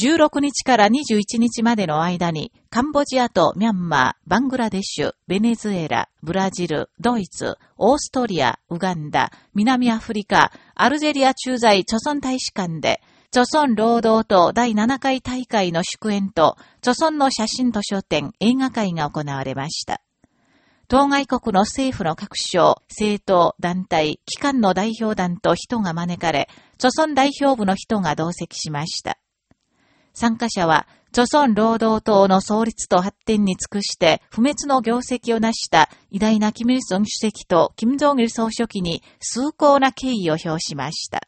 16日から21日までの間に、カンボジアとミャンマー、バングラデシュ、ベネズエラ、ブラジル、ドイツ、オーストリア、ウガンダ、南アフリカ、アルジェリア駐在著村大使館で、著村労働党第7回大会の祝宴と、著村の写真図書展、映画会が行われました。当該国の政府の各省、政党、団体、機関の代表団と人が招かれ、著村代表部の人が同席しました。参加者は、著村労働党の創立と発展に尽くして不滅の業績を成した偉大なキム・イルソン主席とキム・ジョン・イル総書記に崇高な敬意を表しました。